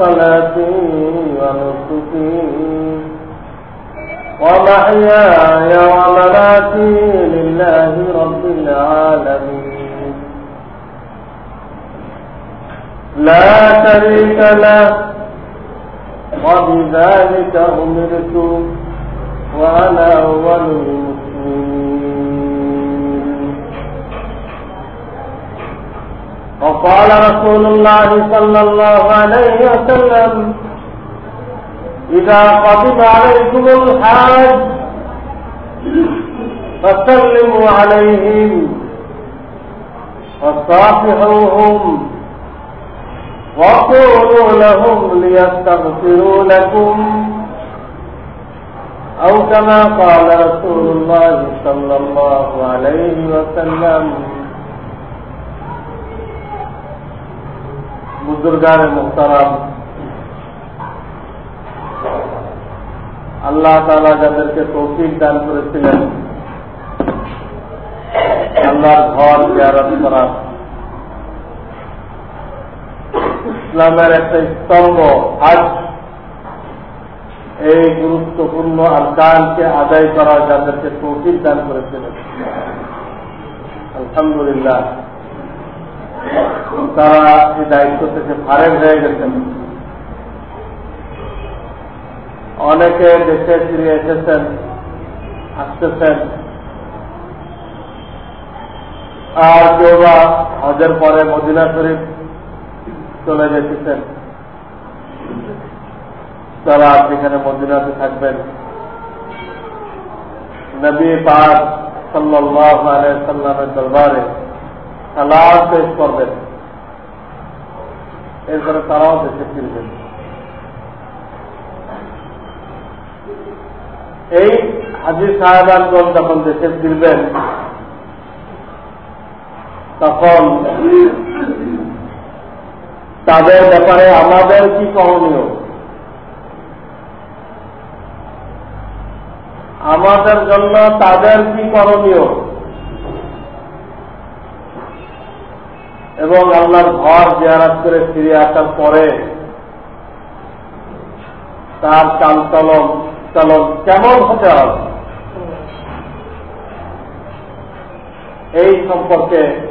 صلاتي ونسكي ومحياي ومماتي لله رب العالمين. لا شريك له وبذلك أمرت وأنا أول وقال رسول الله صلى الله عليه وسلم إذا قضب عليكم الحاج فسلموا عليهم وصافحوهم وقولوا لهم ليستغفروا لكم أو كما قال رسول الله صلى الله عليه وسلم বুজুর্গান মোহতারাম। আল্লাহ তালা যাদেরকে তৌফিক দান করেছিলেন, আল্লাহর ঘর জিয়ারত করা ইসলামের একটা স্তম্ভ আজ এই গুরুত্বপূর্ণ আলকানকে আদায় করা যাদেরকে তৌফিক দান করেছিলেন। আলহামদুলিল্লাহ। তারা এই দায়িত্ব থেকে ফারেক হয়ে গেছেন। অনেকে দেশে ফিরে এসেছেন, আসতেছেন। আর কেউ বা হজের পরে মদিনা শরীফ চলে যেতেছেন তারা সেখানে মদিনাতে থাকবেন। নবী পাক সাল্লাহ সাল্লামের দরবারে সালাদ পেশ করবেন এরপরে তারাও দেশে ফিরবেন এই হাজির সাহেবানগঞ্জ যখন দেশে ফিরবেন, তখন তাদের ব্যাপারে আমাদের কি করণীয়? আমাদের জন্য তাদের কি করণীয়? এবং আল্লাহর ঘর জিয়ারাত করে ফিরে আসার পরে তার চালচলন চলন কেমন হতে হবে? এই সম্পর্কে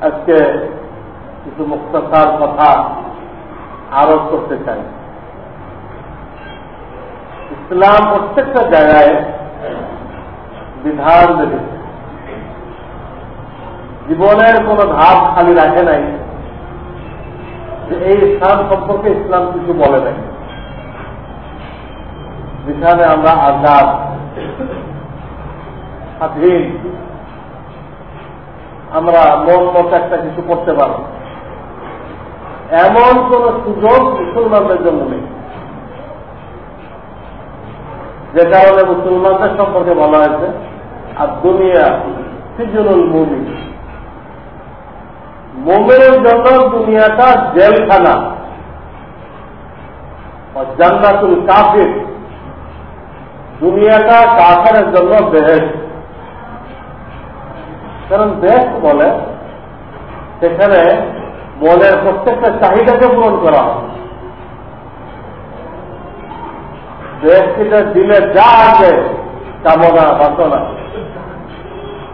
আজকে কিছু মুক্তার কথা আরোপ করতে চাই। ইসলাম প্রত্যেকটা জায়গায় বিধান রেখেছে জীবনের কোন ধাপ খালি রাখে নাই। যে এই স্থান সম্পর্কে ইসলাম কিছু বলে নাই। যেখানে আমরা আজাদ স্বাধীন, আমরা মন মতো একটা কিছু করতে পারব। এমন কোন সুযোগ মুসলমানদের জন্য নেই। যে কারণে মুসলমানদের সম্পর্কে বলা হয়েছে আর দুনিয়া সিজনুল মুমি মোমের জন্য দুনিয়াটা জেলখানা। জান্নাতুল কাফির। দুনিয়াটা কাফের জন্য বেহেস কারণ দেশ বলে, সেখানে মনের প্রত্যেকটা চাহিদাকে পূরণ করা হয়। দিলে যা আছে কামনা বাসনা।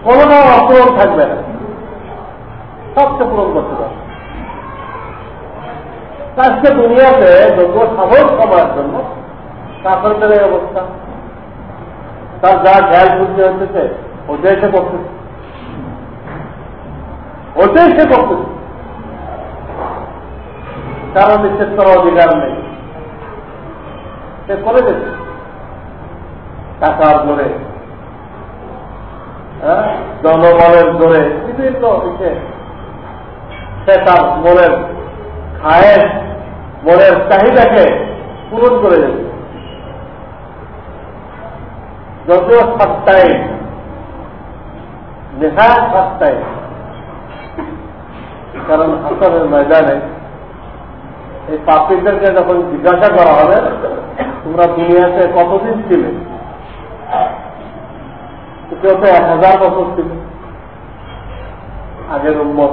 কোনটা অপূরণ থাকবে না। সবকে পূরণ করতে পারে। দুনিয়াতে যত সাহস কমার জন্য কাপড়দের এই অবস্থা। তার যা জ্ঞান বুদ্ধি হচ্ছে ওটাই সে করতেছে। ওটাই সে করতেছে। কারও করার অধিকার নেই। সে করে দেবে। টাকার জোরে। হ্যাঁ? জনবলের জোরে। বিভিন্ন বিষয়ে সে তার মনের খায়ের মনের চাহিদাকে পূরণ করে দেবে। যদিও সত্তায় নেশা সত্তায় কারণ হাসনের ময়দানে এই পাপিদেরকে যখন জিজ্ঞাসা করা হবে, তোমরা দুনিয়াতে কতদিন ছিলে? কেউ তো এক হাজার বছর ছিল। আগের উন্মত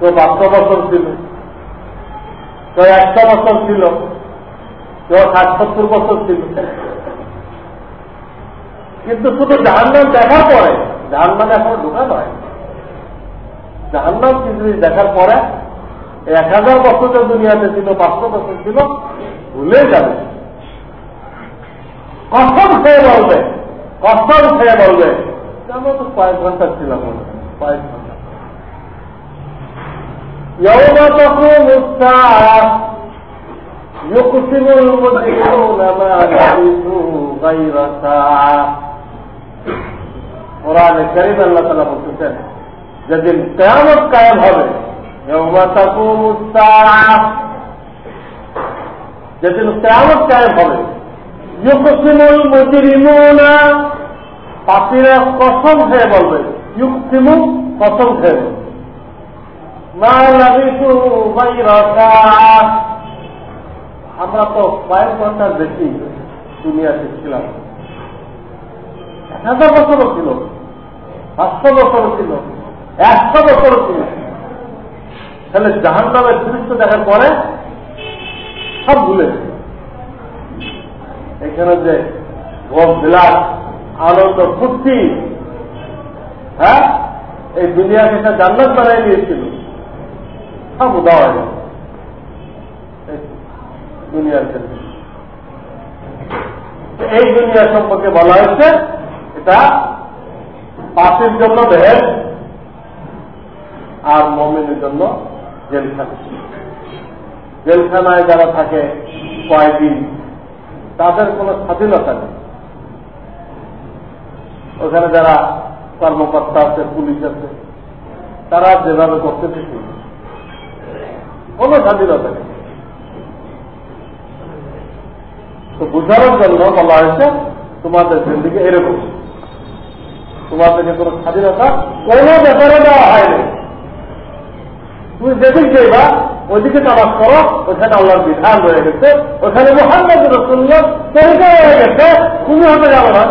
কেউ পাঁচশো বছর ছিল। কেউ একশো বছর ছিল। কেউ ষাট সত্তর বছর ছিল। কিন্তু শুধু জাহান্নাম দেখার পরে, জাহান্নামে এখন ঢোকা নয়। জাহান্নাম কিন্তু দেখার পরে, এক হাজার বছর যে দুনিয়াতে ছিল পাঁচশো বছর ছিল, ভুলে যাবে। কখন খেয়ে বলবে? কখন খেয়ে বলবে? আমরা তো কয়েক ঘণ্টা ছিলাম কয়েক ঘণ্টা। يوم تقوم الساعة يقسم المجرمون ما لبثوا غير ساعة কোরআনে করিম আল্লাহ তালা বলতেছেন যেদিন কেয়ামত কায়েম হবে যেদিন কেয়ামত কায়েম হবে ইউকসিমুল মুজরিমুনা পাপিরা কসম খেয়ে বলবে ইউকসিমু কসম খেয়ে বলবে আমরা তো কয়েক ঘণ্টা বেশি দুনিয়াতে ছিলাম। এক হাজার বছরও ছিল, পাঁচশো বছরও ছিল, একশো বছরও ছিল। তাহলে জাহান নামের দৃশ্য দেখার পরে সব ভুলে এখানে যে ভোগ বিলাস, আনন্দ ফুর্তি হ্যাঁ? এই দুনিয়াকে জান্নাত বানাই দিয়েছিল সব উদা গেল দুনিয়ার ক্ষেত্রে এই দুনিয়া সম্পর্কে বলা হয়েছে, এটা পাশের জন্য দেহের আর মমিনের জন্য জেলখানা। জেলখানায় যারা থাকে কয়েকদিন, তাদের কোনো স্বাধীনতা নেই। ওখানে যারা কর্মকর্তা আছে, পুলিশ আছে, তারা যেভাবে করতে করতেছে কোনো স্বাধীনতা নেই। তো বুঝানোর জন্য বলা হয়েছে, তোমাদের জিন্দিকে এরকম। তোমাদেরকে কোনো স্বাধীনতা কোনো ব্যাপারে দেওয়া হয়নি। তুমি যেদিক যাইবা ওইদিকে নামাজ করো ওখানে আল্লাহর বিধান রয়ে গেছে ওখানে মোহাম্মদ রসুল্লাহ তরিকা রয়ে গেছে, তুমি হতে যাব না।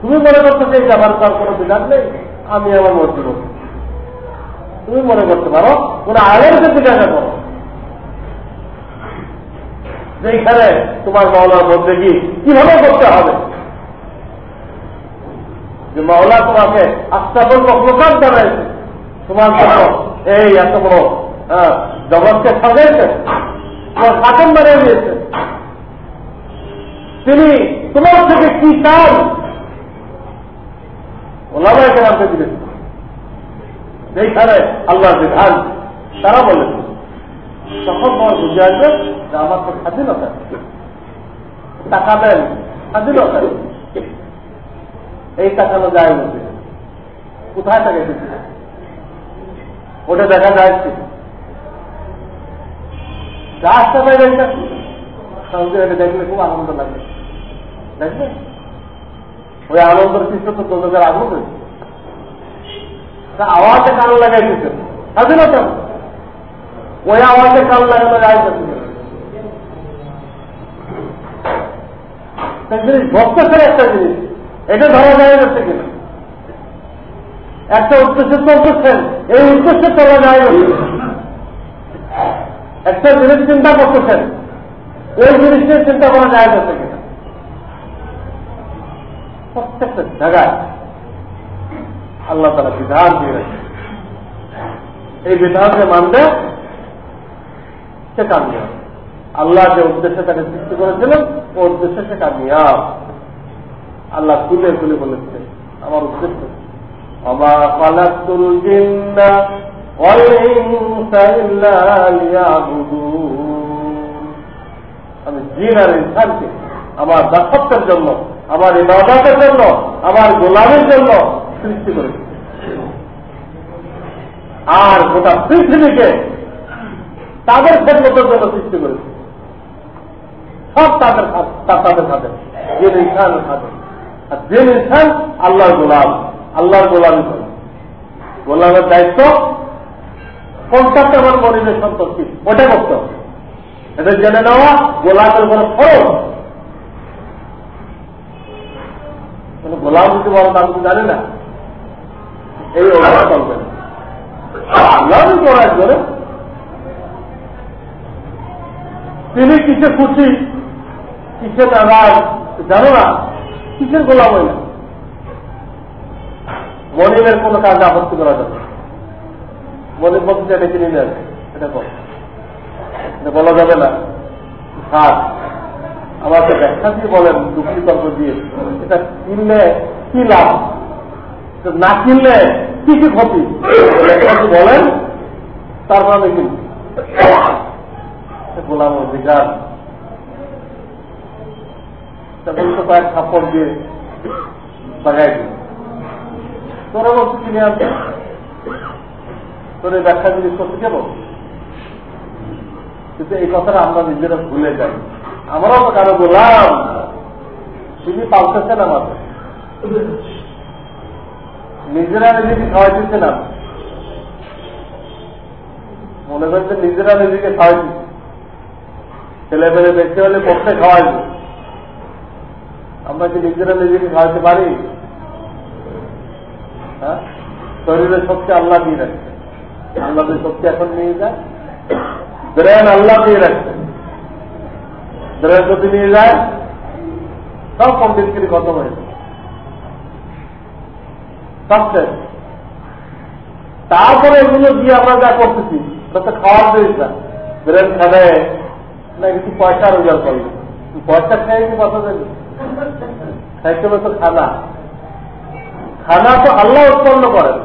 তুমি মনে করছ যে ব্যাপার তার কোনো বিধান নেই? আমি আমার মর্জি করছি তুমি মনে করতে পারো, কোন আলেমকে জিজ্ঞাসা করো। যেখানে তোমার মাওলার মধ্যে কি, কীভাবে করতে হবে? যে মাওলা তোমাকে আস্তাবল মকলকাত জানাইছে। তোমার জন্য এই এত বড় হ্যাঁ জগৎকে সাজাইছে, তোমার শাসন বানিয়ে দিয়েছে। তিনি তোমার থেকে কি চান? ওলামায় কেনামকে দিয়েছে যেখানে আল্লাহ বিধান, তারা বলেছে তখন তোমার বুঝে আসবে যে আমার তো স্বাধীনতা টাকা দেন স্বাধীনতা এই টাকানো যায় বলছে। কোথায় টাকা? এসেছে ওটা দেখা যাচ্ছে পাই এটা সঙ্গে এটা দেখলে খুব আনন্দ লাগে। দেখবে? ওই আনন্দের কিছু তো তোদের আগ্রহ হয়েছে আওয়াজে কান লাগাই দিচ্ছে স্বাধীনতা ওই আওয়াজে কান লাগানো যায় ভক্তের একটা জিনিস। এটা ধরা যায় একটা এই যায় একটা জিনিস চিন্তা করতেছেন ওই চিন্তা করা যায় প্রত্যেকটা জায়গায়। আল্লাহ তারা বিধান দিয়ে রাখে। এই বিধানকে মানবে সে কামিয়াব। আল্লাহ যে উদ্দেশ্যে তাকে সৃষ্টি করেছিলেন, ও উদ্দেশ্যে সে কামিয়াব। আল্লাহ খুলে খুলে বলেছে আমার উদ্দেশ্য অমা খালাকুল জিন্না আমি জিন আর ইনসানকে, আমার দাসত্বের জন্য, আমার ইবাদতের জন্য, আমার গোলামের জন্য সৃষ্টি করেছি আর গোটা পৃথিবীকে তাদের খেদমতের জন্য সৃষ্টি করেছে সব তাদের তাদের সাথে যে ইনসানের সাথে আর যে ইনসান, আল্লাহর গোলাম। আল্লাহর গোলামি করে গোলামের দায়িত্ব কোনটাতে আমার মনিবের সন্তুষ্টি ওটা করতে হবে এটা জেনে নেওয়া গোলামের উপরে খরচ গোলাম যদি বলো আমি জানি না। এই অবস্থা চলবে জন্য তিনি কিসে খুশি, কিসে নারাজ, জানো না, কিসের গোলাম হইল মনিবের কোন কাজ আপত্তি করা যাবে মনির মধ্যে এটা কিনে নেবে এটা বলা। যাবে না। সার আমাকে ব্যাখ্যা দিয়ে বলেন তর্ক দিয়ে। এটা কিনলে কি লাভ? না কিনলে কি কি ক্ষতি? বলেন। তারপর আমি কিনছি গোলাম অধিকার। দিয়ে বাগাই দিল কিনে আনতে? তোর এই ব্যাখ্যা জিনিস করতে কেন কিন্তু এই কথাটা আমরা নিজেরা ভুলে যাই। আমরাও তো কারও গোলাম। তিনি পালতেছেন আমাদের। নিজেরা নিজেকে খাওয়াই দিচ্ছে না মনে করছে নিজেরা নিজেকে খাওয়াই দিচ্ছে ছেলে পেলে দেখতে হলে পড়তে খাওয়াই আমরা কি নিজেরা নিজেকে খাওয়াতে পারি? হ্যাঁ? শরীরের শক্তি আল্লাহ দিয়ে রাখছে। আল্লাহ শক্তি এখন নিয়ে যায়। ব্রেন আল্লাহ দিয়ে রাখছে। ব্রেন যদি নিয়ে যায়, সব কমপ্লিটলি খতম হয়েছে সবচেয়ে তারপরে এগুলো দিয়ে আমরা যা করতেছি তাতে খাওয়ার দিয়েছি না ব্রেন খাবে না কিছু পয়সা রোজগার করবে পয়সা খেয়ে কি কথা দেবে খাইতে হবে তো খানা খানা তো আল্লাহ উৎপন্ন করেন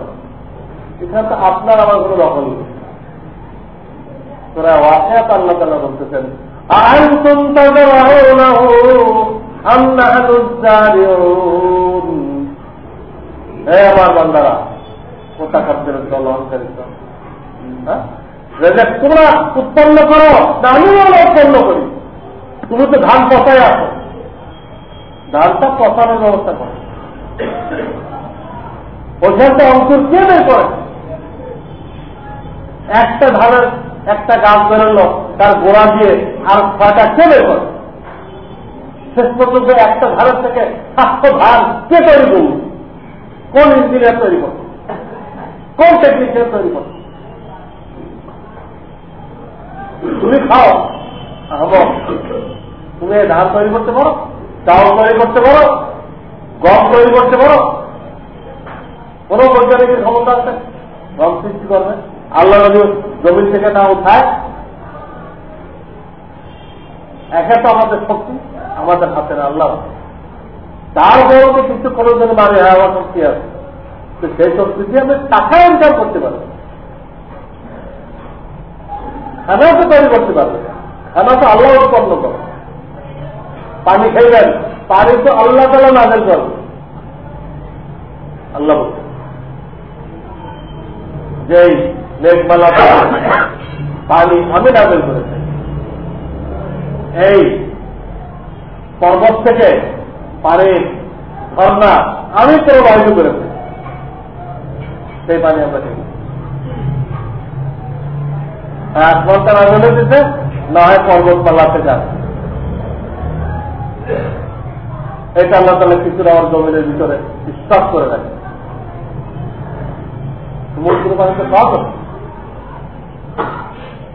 এখানে তো আপনার আমার কোনো দখল নেই তোরা ওয়াসাত আল্লাহ তালা বলতেছেন أأنتم تزرعونه أم نحن الزارعون হে আমার বান্দারা কোথা খাদ্যের তোমরা উৎপন্ন করো না আমিও উৎপন্ন করি। তুমি তো ধান পচাই আসো ধানটা পচানোর ব্যবস্থা করো। ওখানটা অঙ্কুর কে বের করে? একটা ধানের, একটা গাছ বেরোলো, তার গোড়া দিয়ে আর ছয়টা কে বের করে? শেষ পর্যন্ত একটা ধানের থেকে সাতশো ধান কে তৈরি করল? কোন ইঞ্জিনিয়ার তৈরি করত কোন টেকনিশিয়ান তৈরি করত তুমি খাও। হব। তুমি ধান তৈরি করতে পারো, চাউল তৈরি করতে পারো, গম তৈরি করতে পারো। কোন বৈজ্ঞানিকের ক্ষমতা আছে? গম সৃষ্টি করবে। আল্লাহ নবী জমিন থেকে না উঠায়, একে তো আমাদের শক্তি, আমাদের হাতে না আল্লাহ। তারপরেও তো কিছু করার জন্য মানে হ্যাঁ শক্তি আছে। তো সেই শক্তি দিয়ে আমি টাকা ইনকাম করতে পারি। খানাও তো তৈরি করতে পারবে। খানা তো আল্লাহ উৎপন্ন করে। পানি খাইবেন পানি তো আল্লাহ তালা নাজেল করবে। আল্লাহ যেই মেঘমালা পানি আমি নাজেল করেছি। এই পর্বত থেকে পানির ঝর্ণা আমি প্রবাহিত করেছি সেই পানি আমরা দেখি। এক ঘণ্টা নাজলে দিতে, না হয় পর্বতমালা থেকে আসে এটা আল্লাহ তালা কিছুটা আমার জমিনের ভিতরে বিশ্বাস করে রাখে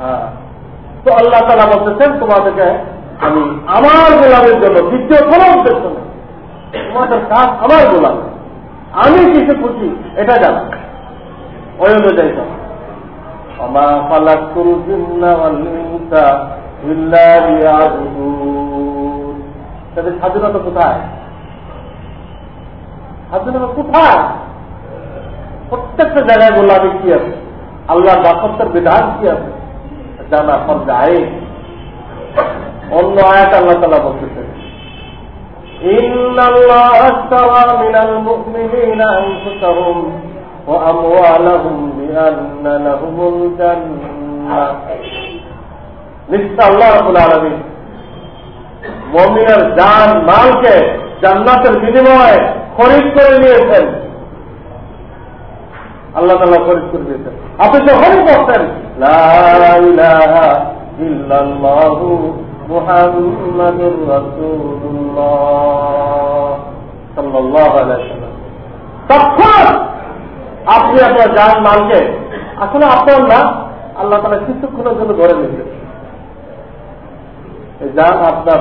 হ্যাঁ। তো আল্লাহ তালা বলতেছেন, তোমাদেরকে আমি আমার গোলামের জন্য দ্বিতীয় কোন উদ্দেশ্য তোমাদের কাজ আমার গোলাম আমি কিছু খুশি, এটা জানা। ওই অনুযায়ী যাও আমা ফালাক তাদের স্বাধীনতা কোথায়? স্বাধীনতা কোথায়? প্রত্যেকটা জায়গায় গোলামি কি আছে? আল্লাহ দাসত্বের বিধান কি আছে? জানা পর যায় অন্য আয়াত আল্লাহ তালা বলতেছে إن الله اشترى من المؤمنين أنفسهم وأموالهم بأن لهم الجنة নিশ্চয় আল্লাহ রবুল আলমী মমিনের জান মালকে জান্নাতের বিনিময়ে খরিদ করে নিয়েছেন আল্লাহ তালা খরিদ করে দিয়েছেন আপনি যখনই করতেন মুহাম্মাদুর রাসূলুল্লাহ সাল্লাল্লাহু আলাইহি ওয়াসাল্লাম। তখন আপনি আপনার জান, মালকে, আসলে আপনার না, আল্লাহ তালা কিছুক্ষণের জন্য ধরে নিয়েছেন। এই জান আপনার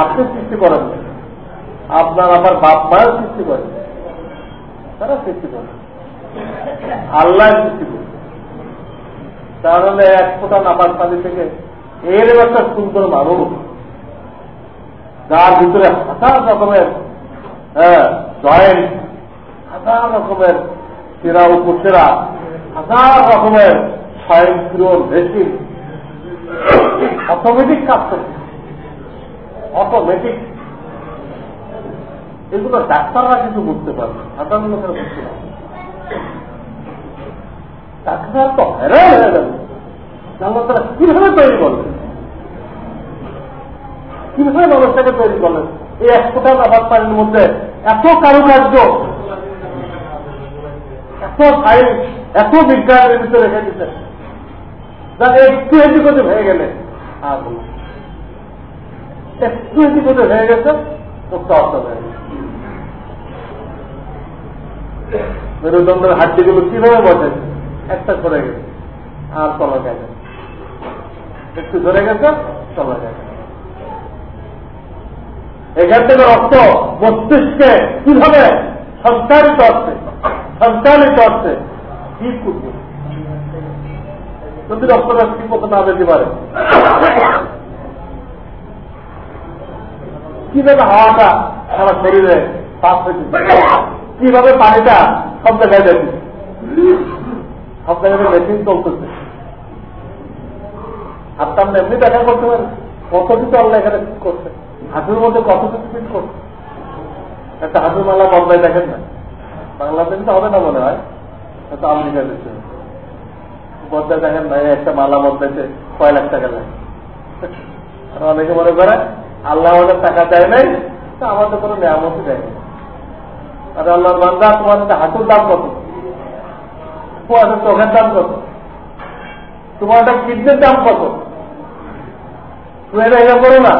আপনি সৃষ্টি করেন আপনার আমার বাপ মায়ের সৃষ্টি করেন তারা সৃষ্টি করেন আল্লাহ সৃষ্টি করে তাহলে এক ফোটা নামাজ পানি থেকে এর একটা সুন্দর মানুষ। যার ভিতরে হাজার রকমের হ্যাঁ হাজার রকমের সেরা উপসেরা, হাজার রকমের স্বয়ংক্রিয় মেশিন। অটোমেটিক কাজ করছে অটোমেটিক। এগুলো ডাক্তাররা কিছু বুঝতে পারবে সাধারণ লোকেরা বুঝতে পারবে ডাক্তার তো হেরান হয়ে যাবে। জানলা তারা কীভাবে তৈরি করলেন? কীভাবে ব্যবস্থাকে তৈরি করলেন? এই এক ফোটা আবাদ পানির মধ্যে এত কারুকার্য, এত সাইন্স এত বিজ্ঞানের ভিতরে রেখে দিচ্ছেন যা একটু করে হয়ে গেলে একটু একটু অর্থ হয়ে গেছে। মেরুদণ্ডের হাড্ডিগুলো কীভাবে বসে? একটা করে গেছে, আর চলা গেছে একটু ধরে গেছে, চলা গেছে এখান থেকে রক্ত মস্তিষ্কে কীভাবে সঞ্চারিত হচ্ছে? সঞ্চালিত হচ্ছে? কি করবে? যদি রক্তটা ঠিক মতো না যেতে পারে। কীভাবে হাওয়াটা সারা শরীরে পাস হয়েছে? কীভাবে পানিটা সব জায়গায় যাচ্ছে সব জায়গায় মেশিন চলতেছে। আর তার এমনি দেখা করতে পারে কত কিছু আল্লাহ এখানে ঠিক করছে। হাঁটুর মধ্যে কত কিছু ঠিক করছে। একটা হাঁটুর মালা বদলায় দেখেন না? বাংলাদেশে তো হবে না মনে হয়। হয়তো আমেরিকা দেশে। বদলায় দেখেন না একটা মালা বদলাইতে কয় লাখ টাকা লাগে। আর অনেকে মনে করে, আল্লাহ আমাদের টাকা দেয় নাই, তা আমাদের কোনো নিয়ামতই দেয় না আর আল্লাহর বান্দা, তোমার হাঁটুর দাম কত? তোমার চোখের দাম কত? তোমার একটা কিডনির দাম কত? তুমি এটা এটা করো না।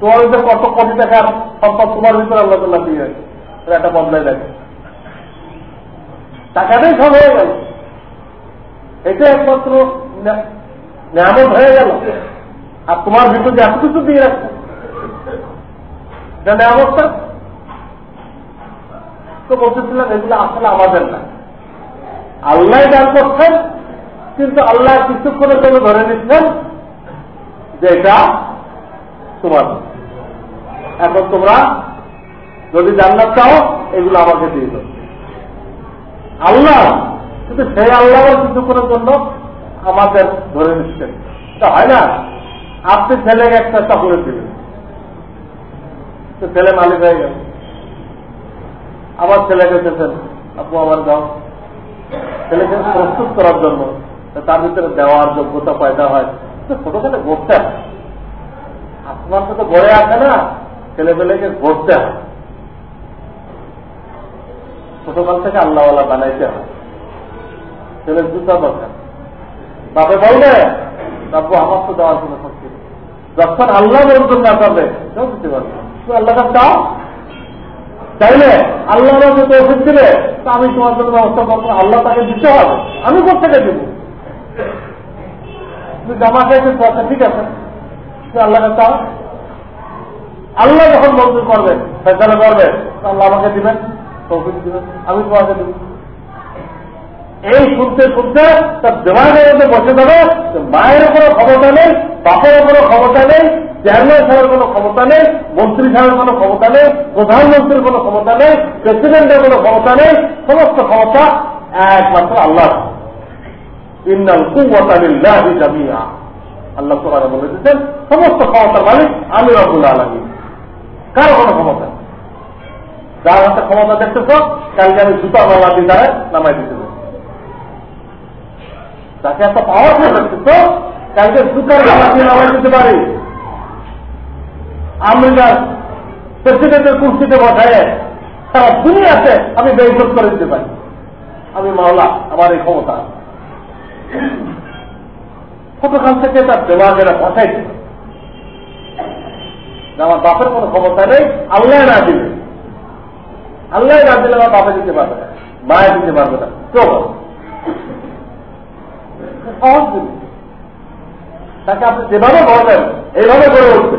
তোমার ভিতরে কত কোটি টাকার সম্পদ তোমার ভিতরে আল্লাহ তাল্লাহ দিয়ে একটা বদলাই দেখে। টাকাটাই সব হয়ে গেল। এটা একমাত্র নিয়ামত হয়ে গেল। আর তোমার ভিতরে এত কিছু দিয়ে রাখছে, এটা নিয়ামতটা তো বলতেছিলাম, এগুলো আসলে আমাদের না। আল্লাহ দান করছেন কিন্তু আল্লাহ কিছুক্ষণের জন্য ধরে নিচ্ছেন যে এটা তোমার। এখন তোমরা যদি জান্নাত চাও, এগুলো আমাকে দিয়ে দাও। আল্লাহ, কিন্তু সেই আল্লাহ কিছুক্ষণের জন্য আমাদের ধরে নিচ্ছেন। তা হয় না। আপনি ছেলেকে একটা চকলেট দিলেন। তো ছেলে মালিক হয়ে গেল। আবার ছেলেকে দিতেছেন আপু আমার দাও ছেলেকে প্রস্তুত করার জন্য তার ভিতরে দেওয়ার যোগ্যতা পয়দা হয়। ছোটখাটো গড়তে হয় আপনার তো গড়ে আসে না ছেলে পেলেকে হয়। ছোটকাল থেকে আল্লাহওয়ালা বানাইতে হয়। ছেলের জুতা দরকার। বাপে বলবে বাবু আমার তো দেওয়ার কোনো শক্তি যখন আল্লাহ বলতেন না করবে কেউ দিতে পারবে তুমি আল্লাহ চাও চাইলে আল্লাহ আমাকে তো ওষুধ দিলে তা আমি তোমার জন্য ব্যবস্থা করব। আল্লাহ তাকে দিতে হবে। আমি কোথেকে দিব? তুমি জামা আচ্ছা ঠিক আছে। তুমি আল্লাহকে চাও আল্লাহ যখন মঞ্জুর করবে ফেসলা করবে আল্লাহ আমাকে দিবেন, তৌফিক দিবেন, আমি তোমাকে দিব এই শুনতে শুনতে তার দেমাগের মধ্যে বসে যাবে মায়ের কোনো ক্ষমতা নেই, বাপের কোনো ক্ষমতা নেই, চেয়ারম্যান সাহেবের কোনো ক্ষমতা নেই, মন্ত্রী সাহেবের কোনো ক্ষমতা নেই, প্রধানমন্ত্রীর কোনো ক্ষমতা নেই, প্রেসিডেন্টের কোনো ক্ষমতা নেই, সমস্ত ক্ষমতা একমাত্র আল্লাহ ইন্নাল কুয়াতালিল্লাহি জামিয়া আল্লাহ তোমার বলে দিচ্ছেন সমস্ত ক্ষমতার মালিক আমি রব্বুল আলমী কারও কোনো ক্ষমতা যার হাতে ক্ষমতা দেখতেছ, কালকে আমি জুতা মালা দিয়ে নামাই দিতে তাকে একটা পাওয়ারফুল দেখতেছ, কালকে জুতার মালা দিয়ে নামাই দিতে পারি। আমেরিকার প্রেসিডেন্টের কুর্সিতে বসায় সারা দুনিয়াতে আমি বেইজত করে দিতে পারি। আমি মাওলা, আমার এই ক্ষমতা। ছোটখান থেকে তার দেওয়াগেরা বসাইছে। আমার বাপের কোনো ক্ষমতা নেই, আল্লাহ না দিবে আল্লাহ না দিলে আমার বাপে দিতে পারবে না মায়ের দিতে পারবে না। কেউ তাকে আপনি যেভাবে বলবেন এইভাবে গড়ে উঠবে।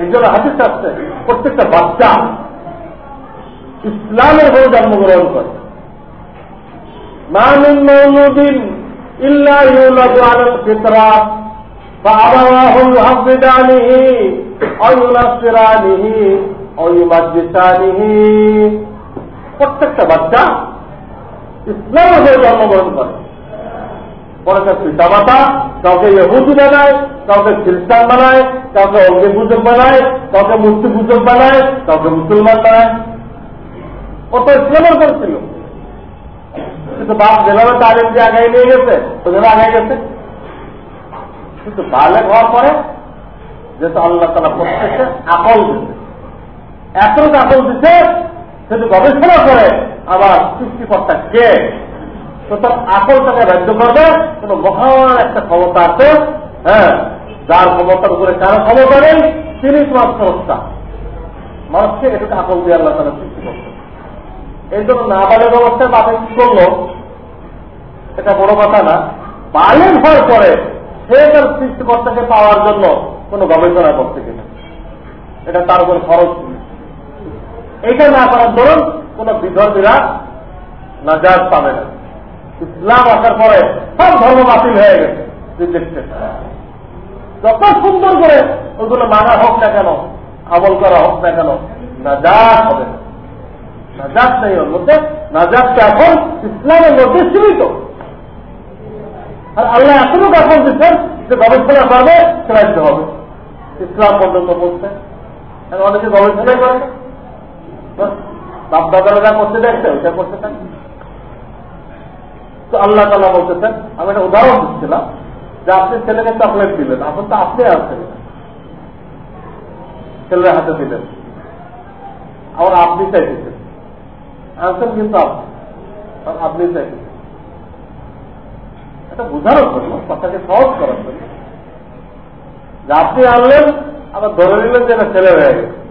এই জন্য হাতিস আসছে প্রত্যেকটা বাচ্চা ইসলামের হয়ে জন্মগ্রহণ করে। মৌলুদ্দিন ইল্লা ইউলাদু আলাল ফিতরা فأبواه يحفظانه أو ينصرانه أو يمجسانه প্রত্যেকটা বাচ্চা ইসলামের হয়ে জন্মগ্রহণ করে পরে তার পিতা মাতা কাউকে ইহুদি বানায় কাউকে খ্রিস্টান বানায় কাউকে অগ্নি পূজক বানায় কাউকে মূর্তি পূজক বানায় কাউকে মুসলমান বানায় কত ইসলামের করেছিল কিন্তু বাপ যেভাবে তালিম দিয়ে আগাই নিয়ে গেছে ওদের আগাই গেছে কিন্তু বালেক হওয়ার পরে যেহেতু আল্লাহ তালা প্রত্যেককে আকল দিচ্ছে এত আকল দিচ্ছে সেটা গবেষণা করে আবার সৃষ্টিকর্তা কে? তো তার আকলটাকে রাজ্য করবে, কোন মহান একটা ক্ষমতা আছে হ্যাঁ যার ক্ষমতার উপরে কারও ক্ষমতা নেই, তিনি তোমার সংস্থা। মানুষকে এটাকে আকল দিয়ে আল্লাহ তারা সৃষ্টি এই জন্য না বালের অবস্থায় বাপে কি করল? এটা বড় কথা না। বালের হওয়ার পরে সে তার সৃষ্টিকর্তাকে পাওয়ার জন্য কোন গবেষণা করতে কিনা? এটা তার উপর খরচ এইটা না করার ধরুন কোন বিধর্মীরা নাজাজ পাবে না। ইসলাম আসার পরে সব ধর্ম বাতিল হয়ে গেছে যত সুন্দর করে ওগুলো মানা হোক না কেন, আমল করা হোক না কেন, নাজাত হবে না। নাজাত নেই ওর মধ্যে। নাজাতটা এখন ইসলামের মধ্যে সীমিত। আর আল্লাহ এখন দিচ্ছেন যে গবেষণা করবে সেটা দিতে হবে। ইসলাম পর্যন্ত পৌঁছতে অনেকে গবেষণাই করে। বাপ দাদারা করতে দেখছে, ওইটা করতে চান তো আল্লাহ তালা বলতেছেন, আমি একটা উদাহরণ দিচ্ছিলাম, যে আপনি ছেলেকে চকলেট দিলেন এখন তো আপনি আসছেন ছেলের হাতে দিলেন আবার আপনি চাইতেছেন। আনছেন কিন্তু আপনি আপনি চাইতেছেন। এটা বোঝানোর জন্য, কথাকে সহজ করার জন্য। যে আপনি আনলেন, আবার ধরে নিলেন যে ছেলে হয়ে গেছে।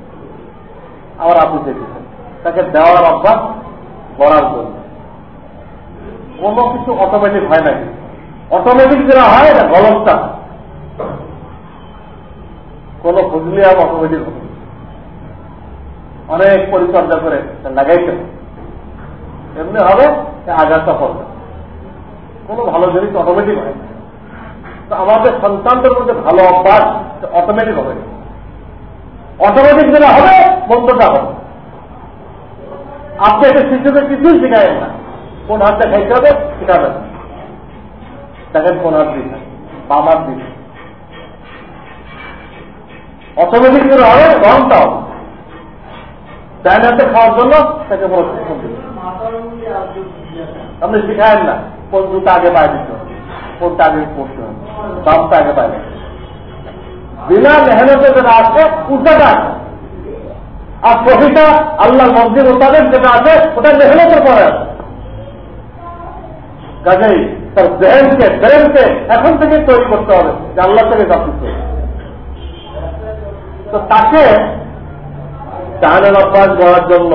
আবার আপনি চেয়েছেন তাকে দেওয়ার অভ্যাস করার জন্য। কোনো কিছু অটোমেটিক হয় নাকি? অটোমেটিক যেটা হয়, এটা গলতটা কোন ফজলি আর অটোমেটিক হবে। অনেক পরিচর্যা করে লাগাইতে এমনি হবে আঘাতটা পড়বে কোনো ভালো জিনিস অটোমেটিক হয়। না তো আমাদের সন্তানদের মধ্যে ভালো অভ্যাস অটোমেটিক হবে। অটোমেটিক যেটা হবে, মন্দটা হবে। আপনি একটা শিশুকে কিছুই শিখাবেন না। কোন হাতটা খাইতে হবে শিখাবেন দেখেন কোন হাত দিয়ে বাবার দিকে অটোমেটিক করে হবে রংটাও চায়নাতে খাওয়ার জন্য তাকে বড় শিক্ষণ আপনি শিখায়েন না। কোন জুতা আগে পায়ে দিতে? কোনটা আগে পড়তে হবে দামটা আগে পায়ে বিনা মেহনতে যেটা আছে, উল্টাটা আছে। আর প্রফিটা আল্লাহ মসজিদ মোতাবেক যেটা আছে, ওটা মেহনতের পরে আছে। কাজেই তার ব্রেনকে ব্রেনকে এখন থেকে তৈরি করতে হবে, যে আল্লাহ থেকে সব তো তাকে চানের অভ্যাস গড়ার জন্য,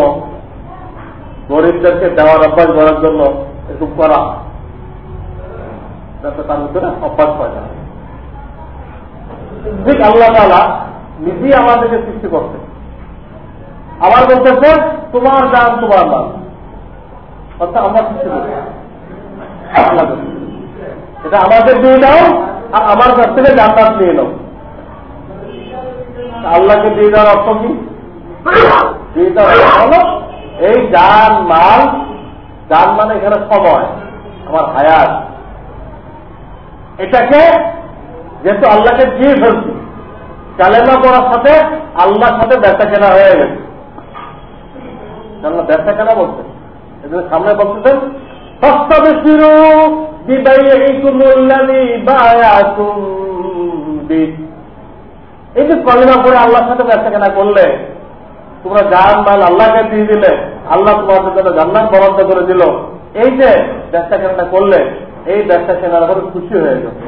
গরিবদেরকে দেওয়ার অভ্যাস গড়ার জন্য একটু করা। যাতে তার ঠিক আল্লাহ তালা নিজেই আমাদেরকে সৃষ্টি করতে আবার বলতেছে, তোমার দান তোমার দান। অর্থাৎ আমরা সৃষ্টি করছি। এটা আমাদের দিয়ে দাও, আর আমার কাছ থেকে জান্নাত নিয়ে নাও। আল্লাহকে দিয়ে দেওয়ার অর্থ কি? দিয়ে দেওয়ার এই যান মাল যান মানে এখানে সময়, আমার হায়াত। এটাকে যেহেতু আল্লাহকে দিয়ে ফেলছি কালেমা করার সাথে আল্লাহর সাথে ব্যথা কেনা হয়ে গেছে। আল্লাহ ব্যথা কেনা বলছেন এজন্য সামনে বলতেছেন সস্তা বেশি এই যে কলেমা করে আল্লাহর সাথে ব্যবসা কেনা করলে, তোমরা জান মাল আল্লাহকে দিয়ে দিলে, আল্লাহ তোমাদের জন্য জান্নাত বরাদ্দ করে দিল। এই যে ব্যবসা কেনাটা করলে এই ব্যবসা কেনার পরে খুশি হয়ে যাবে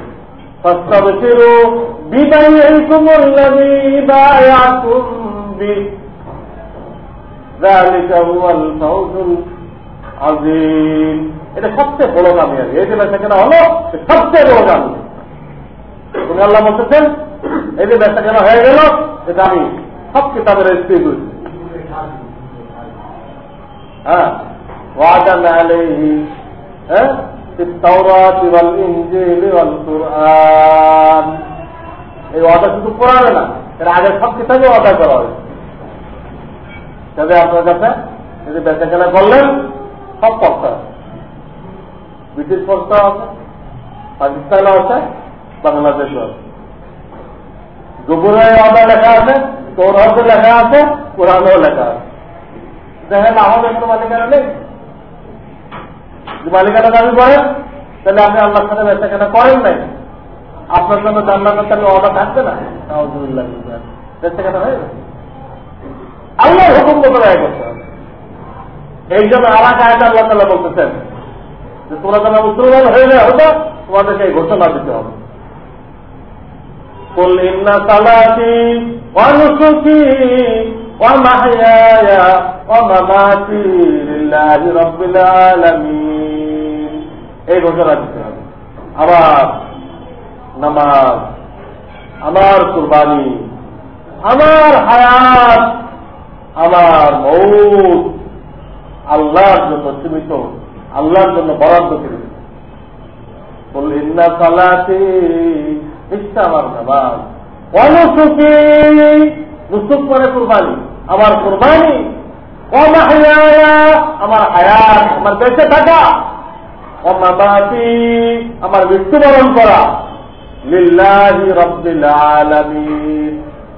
সবচেয়ে বড় কামিয়াবি এই যে ব্যবসা কেনা হলো সবচেয়ে বড় তুমি আল্লাহ বলতেছেন, এই যে ব্যবসা কেনা হয়ে গেল এটা আমি সব কিতাবের স্ত্রী হ্যাঁ। হ্যাঁ? এই ওয়াদা শুধু কোরআনে না, এর আগে সব কিতাবে ওয়াদা করা হয়েছে। আপনার কাছে যদি কেনা করলেন, সব পড়তে ব্রিটিশ পড়তে হবে পাকিস্তানও আছে, বাংলাদেশও আছে। গোবরায় অর্ডার লেখা আছে তোরহতে লেখা আছে, কোরআনেও লেখা আছে। দেখেন, আমাদের তো মালিকানা নেই? যদি মালিকানা দাবি করেন তাহলে আপনি আল্লাহর সাথে বেচা কেনা করেন নাই আপনার জন্য জান্নাতের তাহলে অর্ডার থাকবে না বেচা কেনা হয়ে গেছে আল্লাহ হুকুম মতো ব্যয় করতে হবে এই জন্য আমার আয়তা আল্লাহ তালা বলতেছেন যে তোমরা যেন মুসলমান হয়ে যায় হতো তোমাদেরকে এই ঘোষণা দিতে হবে قل إن صلاتي ونسكي ومحياي ومماتي لله رب العالمين এই ঘোষণা দিতে হবে আবার নামাজ আমার কুরবানি আমার হায়াত আমার মৌত আল্লাহর জন্য সীমিত আল্লাহর জন্য বরাদ্দ করে বললেন না সালাতে ইচ্ছা আমার নামাজ অনুসুখী নুসুক করে কোরবানি। আমার কোরবানি আমার হায়াত, আমার বেঁচে থাকা। অমাবাতি আমার মৃত্যুবরণ করা।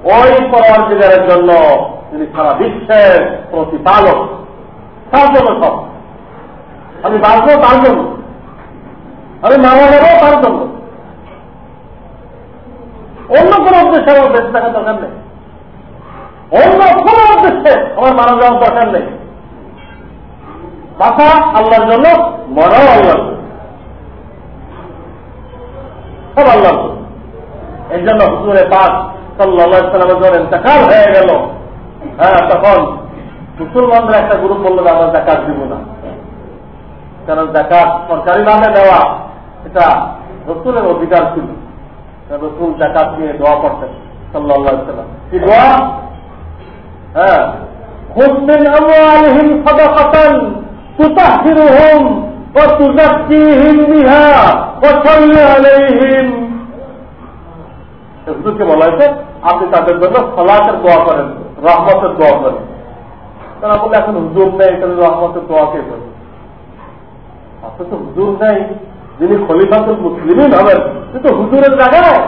ওই জন্য তিনি সারা বিশ্বের প্রতিপালক। আমি বাঁচবো তার জন্য। আমি মারা যাব তার জন্য। অন্য কোন উদ্দেশ্যে আমার বেঁচে দরকার নেই। অন্য কোন উদ্দেশ্যে আমার মারা যাওয়ার দরকার নেই। বাসা আল্লাহর জন্য, মরাও আল্লাহর সব আল্লাহর জন্য। এই জন্য হুজুরে পাক সাল্লাহ সাল্লামের ইন্তকাল হয়ে গেল। হ্যাঁ তখন মুসলমানরা একটা গ্রুপ বলল আমরা জাকাত দিব না। কারণ জাকাত সরকারি নামে দেওয়া, এটা রসুলের অধিকার ছিল। রসুল জাকাত নিয়ে দোয়া করতেন সাল্লাহ সাল্লাম। কি দোয়া? হ্যাঁ। আপনি তাদের জন্য সলাতের দোয়া করেন, রহমতের দোয়া করেন। তারা বলে, এখন হুজুর নেই, তাহলে রহমতের দোয়া কে করবে? আপনার তো হুজুর নেই, যিনি খলিফাতুল মুসলিমিন হবেন কিন্তু হুজুরের জায়গায়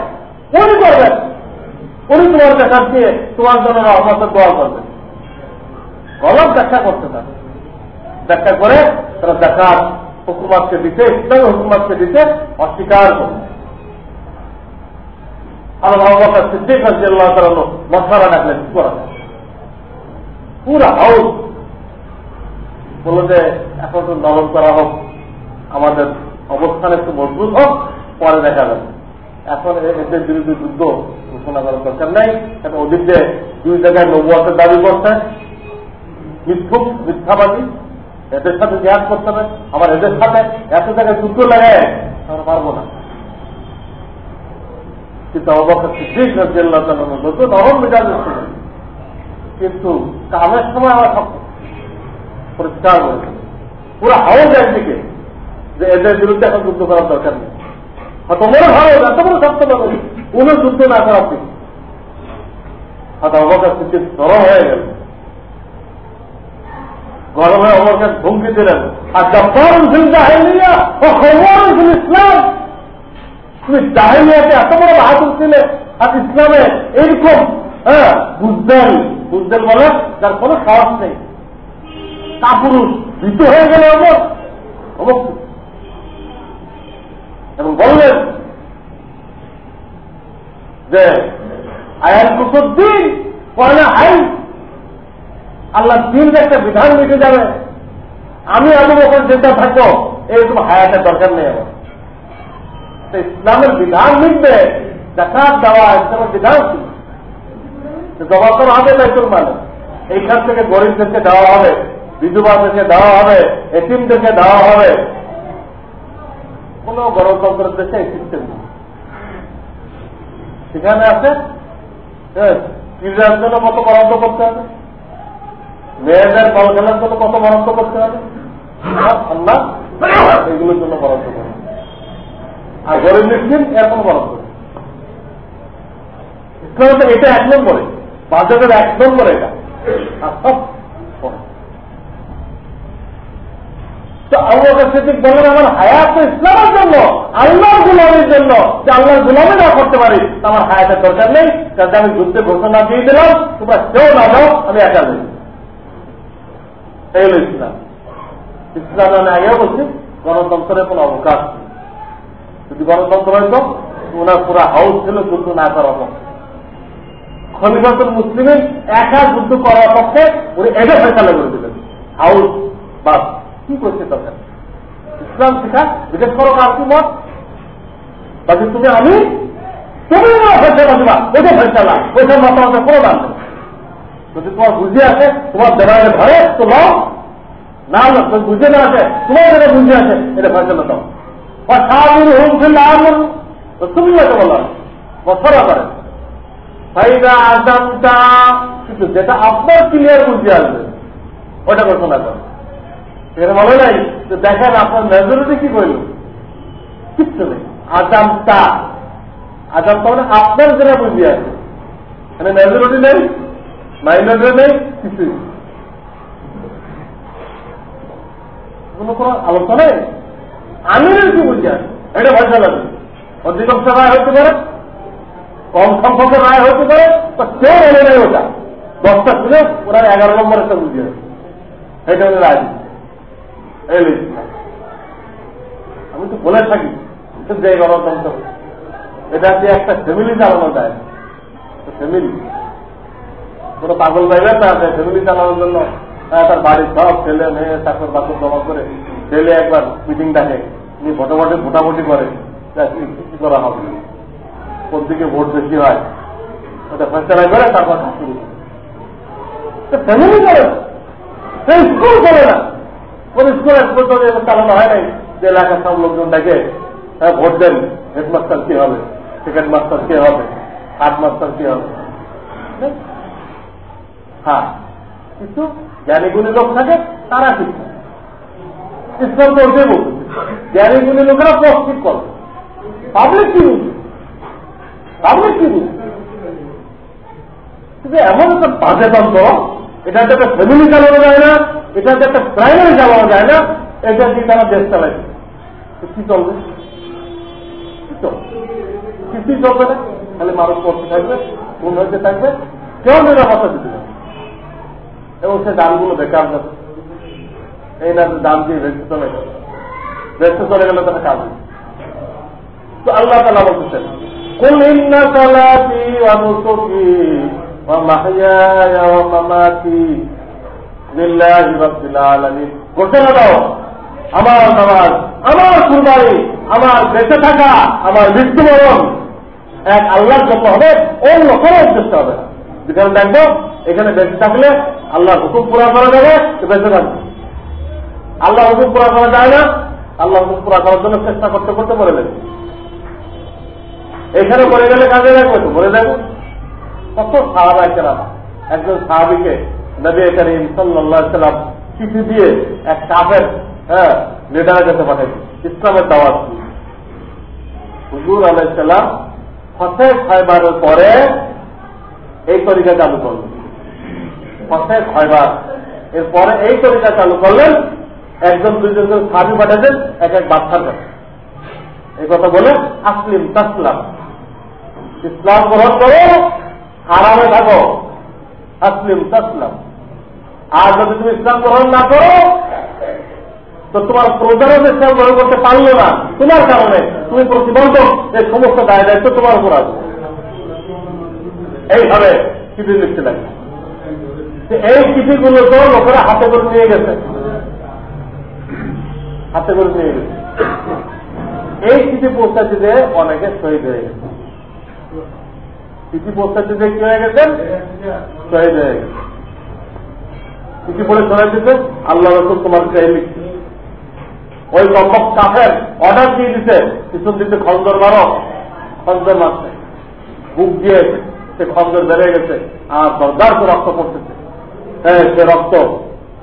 করবেন? উনি তোমার দেখার দিয়ে তোমার জন্য রহমতের দোয়া করবেন গলত ব্যাখ্যা করতে পারে ব্যাখ্যা করে তারা দেখার হুকুমাতকে দিতে, ইসলামী হুকুমাতকে দিতে অস্বীকার করবে। তারা মশারা ডাকলেন কি করা যায়? পুরা হাউস বলল যে, এখন তো নরম করা হোক, আমাদের অবস্থান একটু মজবুত হোক, পরে দেখা যাবে। এখন এদের বিরুদ্ধে যুদ্ধ ঘোষণা করার দরকার নেই। কারণ ওদের যে দুই জায়গায় নবুয়াতের দাবি করছে। মিথ্যুক, মিথ্যাবাদী। এদের সাথে জিহাদ করতে হবে। আমার এদের সাথে এত জায়গায় যুদ্ধ লাগে আমরা পারব না। কিন্তু অবকাশ ঠিক রাজিয়াল্লাহ নতুন নরম মেজাজ কিন্তু কামের সময় আমার সব পরিষ্কার হয়েছে পুরো হাউস একদিকে। যে এদের বিরুদ্ধে এখন যুদ্ধ করার দরকার নেই। হয়তো মনে ভালো এত বড় সত্য পাবে কোন যুদ্ধ না করা উচিত। হয়তো অবকাশ স্থিতি নরম হয়ে গেল। গরমে অমরকে ধমকি দিলেন। আর জব্বর জাহেলিয়া ও খবর ইসলাম। তুমি জাহেলিয়াকে এত বড় বাহাদুর ছিলে আর ইসলামে এইরকম হ্যাঁ বুঝতেন বুঝতেন বলে যার কোনো সাহস নেই। তা পুরুষ ভীত হয়ে গেল অমর অবশ্যই এবং বললেন যে আয়াল কুসুদ্দিন পয়লা আইন আল্লাহ দিনের একটা বিধান মিটে যাবে। আমি আলু বছর চিন্তা থাকব, এরকম হায়াতের দরকার নেই আমার। ইসলামের বিধান মিটবে জাকাত দেওয়া, ইসলামের বিধান জমা করা হবে দায়িত্ব মানে এইখান থেকে গরিবদেরকে দেওয়া হবে, বিধবাদেরকে দেওয়া হবে এটিমদেরকে দেওয়া হবে। কোন গণতন্ত্রের দেশে এই সিস্টেম সেখানে আছে? ক্রীড়ার জন্য কত বরাদ্দ করতে হবে? মেয়েদের বল খেলার জন্য কত বরাদ্দ করতে হবে? আল্লাহ এগুলোর জন্য বরাদ্দ করবে আর গরিব মিসকিন এর কোনো বরাদ্দ এটা এক নম্বরে, বাজেটের এক নম্বরে এটা। আর সব আল্লাহ সিদ্দিক আমার হায়াত তো ইসলামের জন্য, আল্লাহর গুলামের জন্য যে আল্লাহর গুলামে না করতে পারি আমার হায়াতের দরকার নেই। যাতে আমি যুদ্ধে ঘোষণা দিয়ে দিলাম, তোমরা কেউ না যাও, আমি একা নেই। হল ইসলাম। ইসলাম আমি আগেও বলছি, গণতন্ত্রের কোন অবকাশ নেই। যদি গণতন্ত্র হয়তো ওনার পুরা হাউস ছিল যুদ্ধ না করার পক্ষে মুসলিমের একা যুদ্ধ করার পক্ষে উনি এটা ফেসালা করে দিলেন। হাউস বাস। কি করছে দরকার ইসলাম শিখা, জিজ্ঞেস করো কার কি মত? বাকি তুমি আমি? তুমি ওইটা ফেসলা মতামতের কোনো দাম যদি তোমার বুঝে আছে তোমার দেবালে ধরে তো নাও না বুঝে না আছে তোমার যেটা বুঝে আছে এটা ফেসলা দাও বা সাহাবুর হুম ফিল আমল। তুমি বলো। বছরা করে ফাইদা আজামটা কিন্তু যেটা আপনার ক্লিয়ার বুঝে আসবে, ওটা ঘোষণা করে এখানে বলে নাই যে দেখেন আপনার মেজরিটি কি করল কিচ্ছু নেই। আজামটা আজামটা মানে আপনার যেটা বুঝিয়ে আছে। এখানে মেজরিটি নেই মাইনরিটি নেই, কিছুই কোন কোন আলোচনায় আমিরের কি বুঝি আছে এটা ভয়সা লাগে। অধিকাংশ রায় হতে পারে, কম সংখ্যকের রায় হতে পারে, তো কেউ এনে নেই ওটা। দশটা খুলে ওরা এগারো নম্বর একটা আছে। এটা রায় আমি তো বলে থাকি যে গণতন্ত্র এটা যে একটা ফ্যামিলি চালানো যায়? ফ্যামিলি কোন পাগল বাইরে তার ফ্যামিলি চালানোর জন্য তার বাড়ির সব ছেলে মেয়ে চাকর বাকর জমা করে ছেলে একবার মিটিং ডাকে, উনি ভোটাভুটি ভোটাভুটি করে কি করা হবে? কোন দিকে ভোট বেশি হয়? ওটা ফেসলা করে তারপর ফ্যামিলি করে স্কুল করে না। স্কুল এক পর্যন্ত চালানো হয় নাই যে এলাকার সব লোকজন দেখে হ্যাঁ ভোট দেন, হেডমাস্টার কি হবে, সেকেন্ড মাস্টার কে হবে হাট মাস্টার কি হবে? হ্যাঁ কিন্তু জ্ঞানীগুলি লোক থাকে, তারা ঠিক ইসলাম তো ওটাই বলছে জ্ঞানীগুলি লোকেরা প্রস্তুত করে। পাবলিক কি বুঝবে পাবলিক কি বুঝবে কিন্তু এমন একটা বাজে তন্ত্র, এটা একটা ফ্যামিলি চালানো যায় না। এটা যে একটা প্রাইমারি চালানো যায় না? এটা দিয়ে তারা দেশ চালায়। কি চলবে? কিছুই চলবে না। খালি মানুষ করতে থাকবে কোন হতে থাকবে। কেউ নিরাপত্তা দিতে পারবে এবং সে দামগুলো বেকার যাবে এই না দাম দিয়ে বেঁচে চলে গেল। বেঁচে চলে গেলে তারা কাজ তো আল্লাহ তালা বলতেছেন, কুল ইন্না সালাতি ওয়া নুসুকি ওয়া ঘোষণা দাও, আমার নামাজ আমার কুরবানি আমার বেঁচে থাকা, আমার মৃত্যুবরণ। এক আল্লাহর জন্য হবে, অন্য কোনো উদ্দেশ্য হবে যেখানে দেখব, এখানে বেঁচে থাকলে আল্লাহর হুকুম পুরা করা যাবে বেঁচে থাকবে। আল্লাহ হুকুম পুরা করা যায় না আল্লাহ হুকুম পুরা করার জন্য চেষ্টা করতে করতে মরে যাবে। এখানে মরে গেলে কাজে লাগবে তো, মরে যাবে। কত সাহাবা কেনা একজন সাহাবিকে নবী করিম সাল্লাম চিঠি দিয়ে এক কাফের হ্যাঁ লিডারের কাছে পাঠাইছে, ইসলামের দাওয়াত হুজুর আলাইসাল্লাম ফসে ছয়বারের পরে এই তরিকা চালু করলেন। ফসে ছয়বার। এরপরে এই তরিকা চালু করলেন, একজন, দুইজন সাবি পাঠাতেন এক এক বাচ্চার কাছে। এই কথা বলে আসলিম তাসলাম। ইসলাম গ্রহণ করো আরামে থাকো। আসলিম তাসলাম। আর যদি তুমি ইসলাম গ্রহণ না করো, তো তোমার প্রজারা ইসলাম গ্রহণ করতে পারল না, তোমার কারণে তুমি প্রতিবন্ধক এই সমস্ত দায় দায়িত্ব তোমার উপর আছে। এইভাবে চিঠি লিখতে লাগে। এই চিঠিগুলো তো লোকেরা হাতে করে নিয়ে গেছে। হাতে করে নিয়ে গেছে। এই চিঠি পৌঁছাতে যে অনেকে শহীদ হয়ে গেছে। চিঠি পৌঁছাতে যে কি হয়ে গেছেন শহীদ হয়ে গেছে। চিঠি পড়ে শোনা দিতে আল্লাহ রসুল তোমার চেয়ে লিখছে ওই লম্বক কাফের অর্ডার দিয়ে দিতে পিছন দিতে খন্দর মারো। খন্দর মারছে। বুক দিয়ে সে খন্দর বেড়ে গেছে, আর দরদার তো রক্ত পড়তেছে। হ্যাঁ সে রক্ত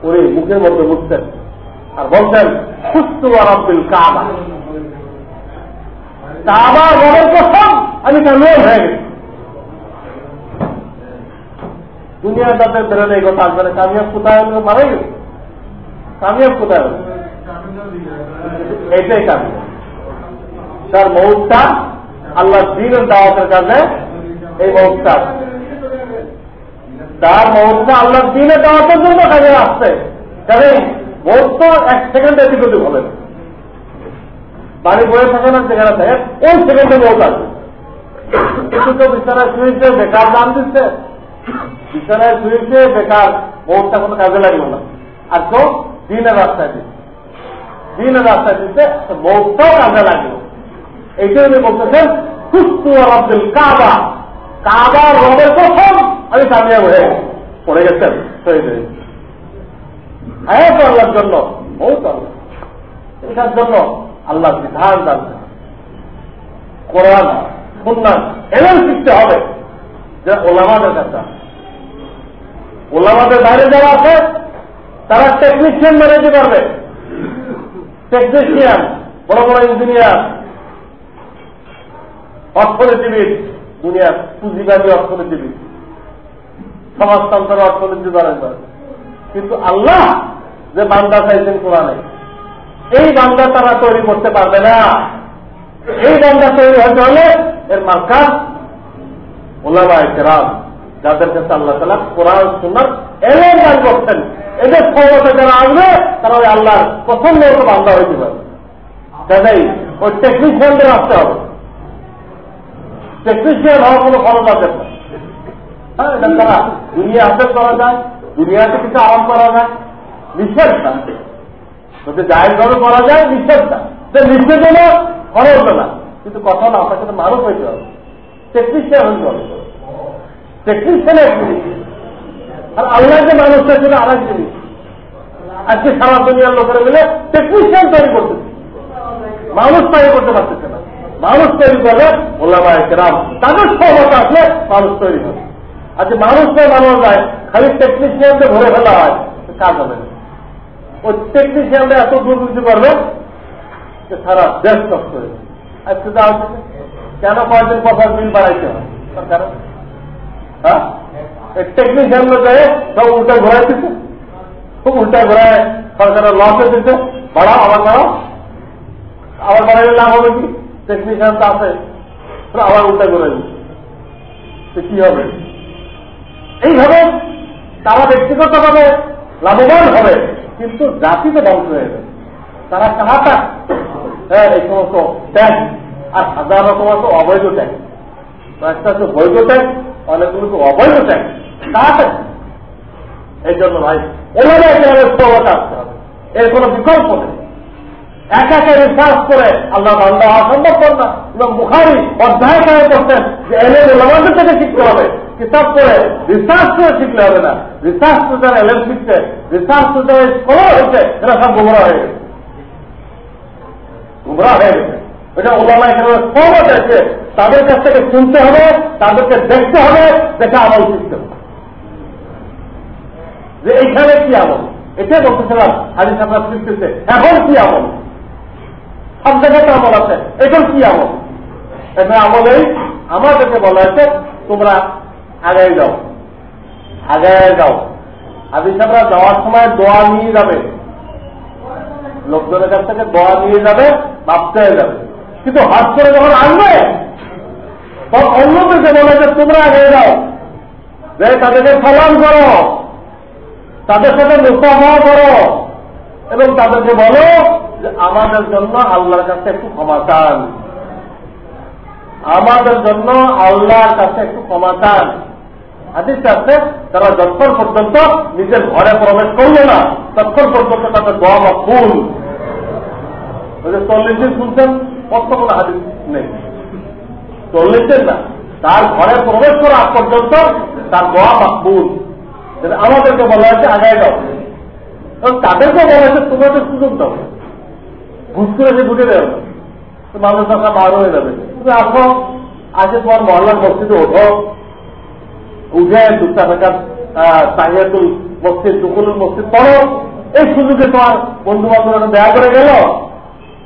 উনি মুখের মধ্যে মুছছেন আর বলছেন, সুস্থ আব্দুল কাবা। কাবা রবের কসম, আমি কামিয়াব হয়ে গেছি? দুনিয়া তাদের বেরোলে এই কথা আসবে কামিয়াব কোথায় হলো গেছে কামিয়াব কোথায় হলো। এটাই কামিয়াব তার মৌতটা আল্লাহ দিনের দাওয়াতের কারণে এই মৌতটা। তার মৌতটা আল্লাহ দিনের দাওয়াতের জন্য কাজে আসছে। কারণ মৌত তো এক সেকেন্ডে এদিক ওদিক হবে। না বাড়ি বয়ে থাকে না, সেখানে থাকে। ওই সেকেন্ডে মৌত আসবে। কিন্তু তো বিছানায় শুয়েছে বেকার দাম দিচ্ছে। বিছানায় শুয়েছে, বেকার। মৌতটা কোনো কাজে লাগল না। আর তো দিনের রাস্তায় দিচ্ছে দিনের রাস্তায় দিচ্ছে মৌতটাও কাজে লাগল। এইটাই উনি বলতেছেন সুস্থ আব্দুল কাবা। কাবার রবের প্রথম আমি কামিয়াব হয়ে পড়ে গেছেন? হয়ে তো আল্লাহর জন্য বহুত আল্লাহ। এটার জন্য আল্লাহ বিধান জানতে কোরআন সুন্নান এমন শিখতে হবে। যে ওলামাদের কাছে ওলামাদের বাইরে যারা আছে, তারা টেকনিশিয়ান ম্যানেজে পারবে। টেকনিশিয়ান বড় বড় ইঞ্জিনিয়ার অর্থনীতিবিদ, দুনিয়ার পুঁজিবাদী অর্থনীতিবিদ, সমাজতন্ত্রের অর্থনীতি দ্বারা কিন্তু আল্লাহ যে বান্দা চাইছেন কোরআনে, এই বান্দা তারা তৈরি করতে পারবে না। এই বান্দা তৈরি হতে হলে এর মার্কাজ ওলামায় কেরাম। যাদের কাছে আল্লাহ তালা কোরআন সুন্দর এলেন দান করছেন, এদের ক্ষমতা যারা আসবে, তারা ওই আল্লাহর প্রথম মতো বান্দা হইতে পারবে। কাজেই ওই টেকনিশিয়ানদের আসতে হবে। টেকনিশিয়ান হওয়ার কোনো খরচ আছে না। হ্যাঁ দুনিয়া হাতে করা যায়, দুনিয়াতে কিছু আরাম করা যায়। নিষেধ না যদি জায়েজ করা যায় নিষেধ না সে নিষেধ হলো খরচ না। কিন্তু কথা হলো আপনার সাথে মানুষ হইতে হবে। টেকনিশিয়ান হইতে হবে। টেকনিশিয়ান এক জিনিস আর আল্লাহ যে মানুষটা ছিল আর এক জিনিস। আজকে সারা দুনিয়ার লোকেরা মিলে টেকনিশিয়ান তৈরি করতেছে মানুষ তৈরি করতে পারতেছে না। মানুষ তৈরি করলে ওলামা একরাম তাদের সহমত আসলে মানুষ তৈরি হবে। মানুষ তো মানুষ যায়, খালি টেকনিশিয়ানদের ভরে ফেলা হয় কাজ হবে না। ওই টেকনিশিয়ানরা এত দুর্নীতি করবে যে সারা দেশ নষ্ট হয়ে যাবে। আজকে যা হচ্ছে কেন কয়েকদিন কথা বিল বাড়াইতে হয় কারণ? হ্যাঁ? টেকনিশিয়ানরা যায় সব উল্টা ঘোরাই দিচ্ছে খুব উল্টা ঘোরায়, সরকারের লসে দিচ্ছে বাড়াও, আবার বাড়াও। আবার বাড়াইলে লাভ হবে কি? টেকনিশিয়ান তো আছে। আবার উল্টা করে দিচ্ছে কি হবে? এইভাবে তারা ব্যক্তিগতভাবে লাভবান হবে, কিন্তু জাতি তো ধ্বংস হয়ে যাবে। তারা কাহাটা হ্যাঁ এই সমস্ত ট্যাক্স আর আছে অবৈধ ট্যাক্স একটা হচ্ছে বৈধ ট্যাক্স অনেকগুলো তো অবৈধ কাহাটা এই জন্য ভাই, এভাবে একেবারে প্রবতা আসতে হবে। এর কোনো বিকল্প নেই। একা একা রিসার্চ করে আল্লাহ বান্দা হওয়া সম্ভব না। এবং বুখারি অধ্যায় করে করতেন যে এলেন ওলামাদের থেকে শিখতে হবে। কিতাব করে রিসার্চ করে শিখলে হবে না। রিসার্চ তো যারা এলেন শিখছে, রিসার্চ তো যারা স্কলার হয়েছে, এরা সব গুমরা হয়ে গেছে। গুমরা হয়ে গেছে। এটা ওলামা এখানে সহমত আছে। তাদের কাছ থেকে শুনতে হবে, তাদেরকে দেখতে হবে দেখে আমল শিখতে হবে যে এইখানে কি আমল? এটাই বলতেছিলাম হাজির সাহেব শিখতেছে এখন কি আমল? সব জায়গায় আমল আছে। এখন কি আমল? এখন আমলেই আমাদেরকে বলা হয়েছে, তোমরা আগায় যাও। আগায় যাও। হাজির সাহেবরা যাওয়ার সময় দোয়া নিয়ে যাবে। লোকজনের কাছ থেকে দোয়া নিয়ে যাবে, ভাবতে যাবে। কিন্তু হাত করে যখন আনবে তখন অন্যদেরকে বলে যে তোমরা আগে যাও যে তাদেরকে সালাম করো তাদের সাথে মুসাফা করো এবং তাদেরকে বলো যে আমাদের জন্য আল্লাহর কাছে একটু ক্ষমা চান আমাদের জন্য আল্লাহর কাছে একটু ক্ষমা চান হাদিস আছে, তারা যতক্ষণ পর্যন্ত নিজের ঘরে প্রবেশ করল না, ততক্ষণ পর্যন্ত তাদের বা ফুল চল্লিশ দিন শুনছেন কত কোনো হাদিস নেই? চল্লিশ না। তার ঘরে প্রবেশ করা পর্যন্ত তার দোয়া মাকবুল। আমাদেরকে বলা হয়েছে, আগায় এবং তাদেরকে বলা হয়েছে তোমাদের সুযোগ দাও। ঘুষ করে সে ঢুকে দেবে। মানুষ টাকা বার হয়ে যাবে। তুমি আসো আজকে তোমার মহল্লার মসজিদে ওঠো। উঠে দুটা টাকার তাহিয়াতুল মসজিদ দুকুলুল মসজিদ পড়ো। এই সুযোগে তোমার বন্ধু বান্ধব দেয়া করে গেল।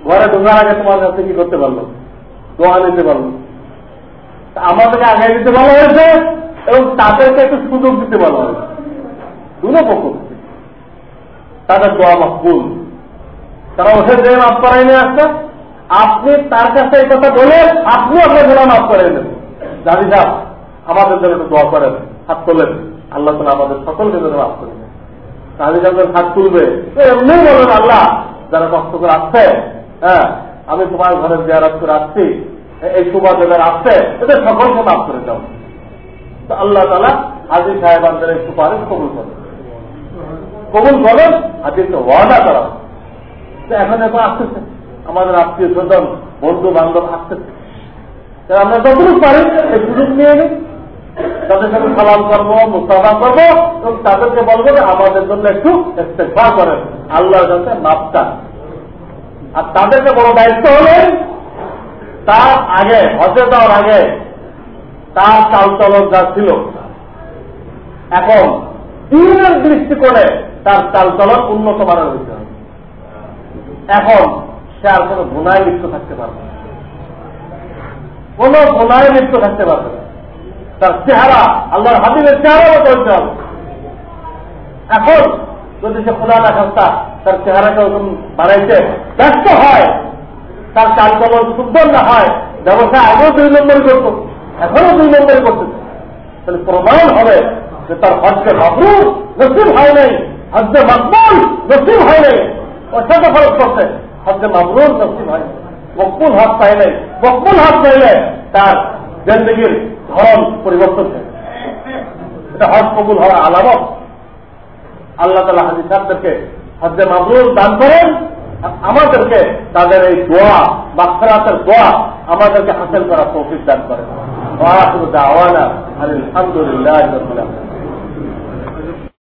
ঘরে ঢোকার আগে তোমার কাছে কি করতে পারল? দোয়া নিতে পারল। আমাদেরকে আগে দিতে বলা হয়েছে এবং তাদেরকে একটু সুযোগ দিতে বলা হয়েছে। দুটো পক্ষ তাদের দোয়া মাহবুল তারা ওষুধ দিয়ে মাফ করাই নিয়ে আসছে। আপনি তার কাছে এই কথা বলে আপনি আপনার গোলা মাফ করে নেন জানি সাহ আমাদের জন্য একটু দোয়া করেন, হাত তোলেন। আল্লাহ তালা আমাদের সকলকে জন্য মাফ করে তাদের যখন হাত তুলবে? এমনি বলেন আল্লাহ, যারা কষ্ট করে আসছে হ্যাঁ আমি তোমার ঘরের জিয়ারাত করে আসছি। এই সুবাদ যারা আসছে এদের সকলকে মাফ করে দাও। তো আল্লাহ তালা হাজির সাহেবানদের এই সুপারিশ কবুল করেন। কবুল করেন হাজিরকে ওয়াদা করা। এখন এখন আসতেছে। আমাদের আত্মীয় স্বজন বন্ধু বান্ধব আসতেছে আমরা যতটুকু পারি এই সুযোগ নিয়ে নিই। তাদের সাথে সালাম করব, মুস্তাফা করব, এবং তাদেরকে বলব যে আমাদের জন্য একটু করেন। আল্লাহর কাছে মাপটা আর তাদেরকে বড় দায়িত্ব হলে তার আগে হজে দেওয়ার আগে তার চালচলন যা ছিল। এখন দিনের দৃষ্টিকোণে তার চালচলন উন্নত মানের হবে। এখন সে আর কোন গুণায় লিপ্ত থাকতে পারবে কোন গুণায় লিপ্ত থাকতে পারবে তার চেহারা, আল্লাহর হাবিবের চেহারা মতো হইতে হবে। এখন যদি সে খোলা না খাস্তা তার চেহারাটা ওরকম বাড়াইতে ব্যস্ত হয় তার চালচলন সুন্দর না হয়, ব্যবসা আগেও দুই নম্বরই করতো এখনও দুই নম্বরই করতেছে। তাহলে প্রমাণ হবে যে তার হজকে মাবরুর নসিব হয় নাই হজকে মকবুল নসিব হয় নাই। ওটাকে ফরক করছে হজকে মাবরুর নসিব হয় মকবুল হজ নাই, মকবুল হজ পাইলে তার জিন্দগির ধরন পরিবর্তন হয় এটা হজ কবুল হওয়ার আলামত। আল্লাহ তালা হাজি সাহেবদেরকে হজে মাবরুর দান করেন আমাদেরকে তাদের এই দোয়া বা খেলাতের দোয়া আমাদেরকে হাসিল করা তৌফিক দান করে আলহামদুলিল্লাহ